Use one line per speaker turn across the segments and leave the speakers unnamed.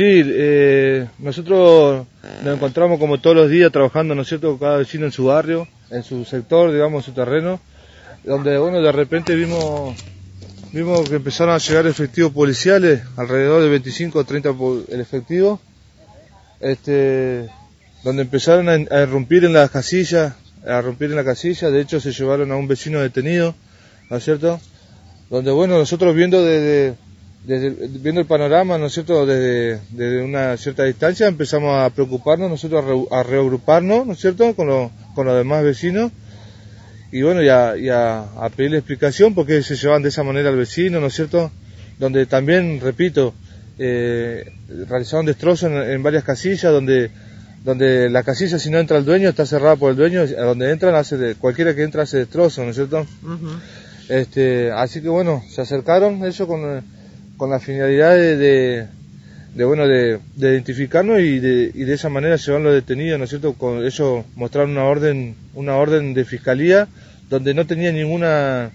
Sí, eh, nosotros nos encontramos como todos los días trabajando, ¿no es cierto?, cada vecino en su barrio, en su sector, digamos, su terreno, donde, bueno, de repente vimos, vimos que empezaron a llegar efectivos policiales, alrededor de 25 o 30 el efectivo, este, donde empezaron a, a irrumpir en las casillas, a romper en la casilla, de hecho se llevaron a un vecino detenido, ¿no es cierto? Donde, bueno, nosotros viendo desde, viendo el panorama, ¿no es cierto?, desde, desde, una cierta distancia empezamos a preocuparnos, nosotros a, reagruparnos, ¿no es cierto?, con, los con los demás vecinos y bueno, y, a, y a, pedirle explicación porque se llevaban de esa manera al vecino, ¿no es cierto?, donde también, repito, eh, realizaron destrozos en varias casillas, donde donde la casilla si no entra el dueño está cerrada por el dueño, a donde entran hace de, cualquiera que entra hace destrozo, ¿no es cierto? este, así que bueno, se acercaron ellos con, con la finalidad de, de, bueno de, identificarnos y de, y de esa manera llevarlo detenido, ¿no es cierto? Con ellos mostraron una orden, una orden de fiscalía donde no tenía ninguna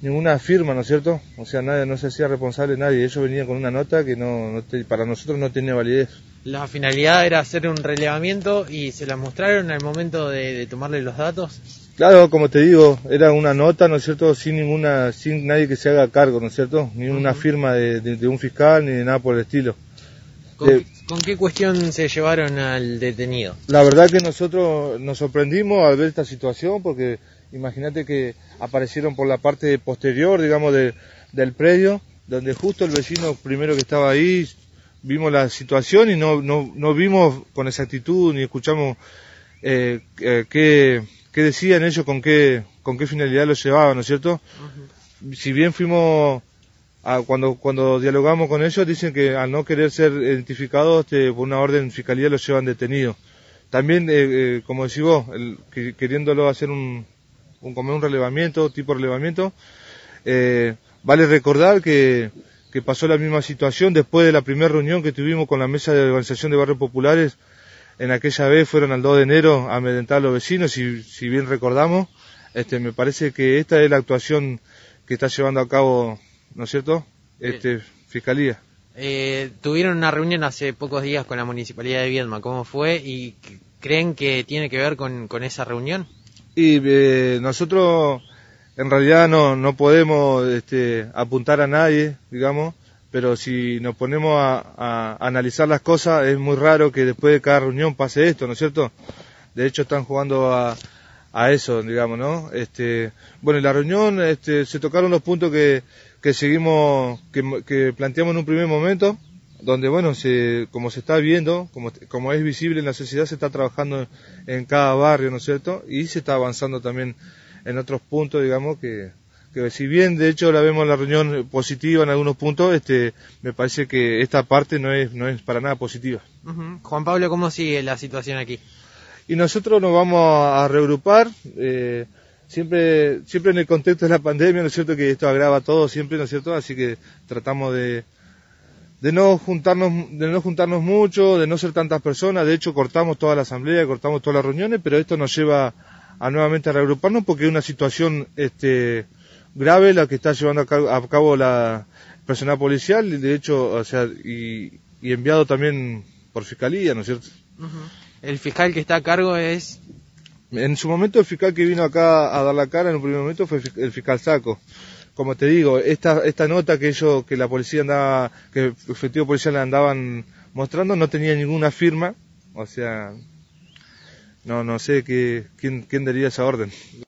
ninguna firma, ¿no es cierto? O sea, nadie, no se hacía responsable nadie. Ellos venían con una nota que no, para nosotros no tenía validez.
La finalidad era hacer un relevamiento y se la mostraron al momento de, tomarle los datos.
Claro, como te digo, era una nota, ¿no es cierto? Sin ninguna, sin nadie que se haga cargo, ¿no es cierto? Ni una firma de, un fiscal ni de nada por el estilo.
¿Con, ¿Con, qué cuestión se llevaron al detenido?
La verdad que nosotros nos sorprendimos al ver esta situación porque Imagínate que aparecieron por la parte posterior, digamos, del predio, donde justo el vecino primero que estaba ahí, vimos la situación y no, no, no vimos con exactitud ni escuchamos eh, eh qué, decían ellos, con qué, con qué finalidad lo llevaban, ¿no es cierto? Si bien fuimos, a, cuando, cuando dialogamos con ellos, dicen que al no querer ser identificados este, por una orden fiscalía los llevan detenidos. También, eh, eh como decís vos, el, queriéndolo hacer un, un, como un relevamiento, tipo relevamiento. Eh, vale recordar que, que, pasó la misma situación después de la primera reunión que tuvimos con la mesa de organización de barrios populares. En aquella vez fueron al 2 de enero a amedentar a los vecinos, y si bien recordamos. Este, me parece que esta es la actuación que está llevando a cabo, ¿no es cierto? Este, Fiscalía.
Eh, tuvieron una reunión hace pocos días con la Municipalidad de Viedma. ¿Cómo fue? ¿Y creen que tiene que ver con, con esa reunión?
Y eh, nosotros en realidad no, no podemos este, apuntar a nadie, digamos, pero si nos ponemos a, analizar las cosas es muy raro que después de cada reunión pase esto, ¿no es cierto? De hecho están jugando a, a eso, digamos, ¿no? Este, bueno, en la reunión este, se tocaron los puntos que, que seguimos, que, que planteamos en un primer momento, donde bueno, se, como se está viendo, como, como es visible en la sociedad, se está trabajando en cada barrio, ¿no es cierto? Y se está avanzando también en otros puntos, digamos, que, que si bien de hecho la vemos la reunión positiva en algunos puntos, este, me parece que esta parte no es, no es para nada positiva.
Juan Pablo, ¿cómo sigue la situación aquí?
Y nosotros nos vamos a reagrupar, eh, siempre, siempre en el contexto de la pandemia, ¿no es cierto? Que esto agrava todo siempre, ¿no es cierto? Así que tratamos de, de no juntarnos, de no juntarnos mucho, de no ser tantas personas. De hecho, cortamos toda la asamblea, cortamos todas las reuniones, pero esto nos lleva a nuevamente a reagruparnos porque es una situación este, grave la que está llevando a cabo, la personal policial, y de hecho, o sea, y, enviado también por fiscalía, ¿no es cierto?
El fiscal que está a cargo es.
En su momento, el fiscal que vino acá a dar la cara en un primer momento fue el fiscal Saco como te digo, esta, esta nota que ellos, que la policía andaba, que el efectivo policial le andaban mostrando, no tenía ninguna firma, o sea, no, no sé qué, quién, quién daría esa orden.